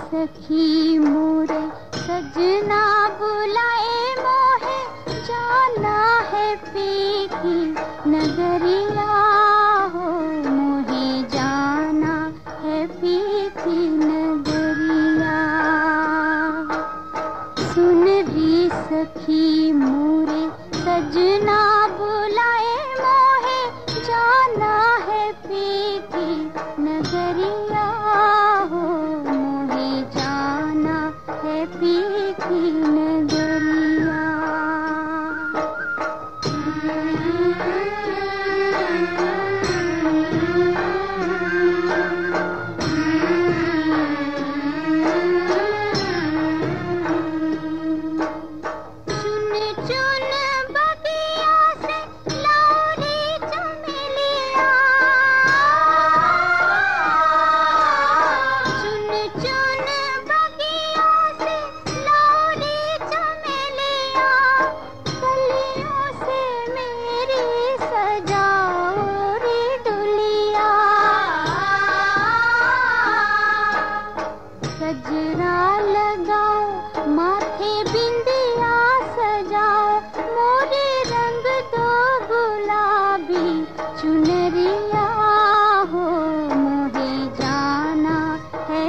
सखी मोरे, सजना बुलाए मोहे, जाना है पीखी नगरिया हो, मोहे जाना है पीकी नगरिया। सुन भी सखी मोरे, सजना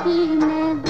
थी मैं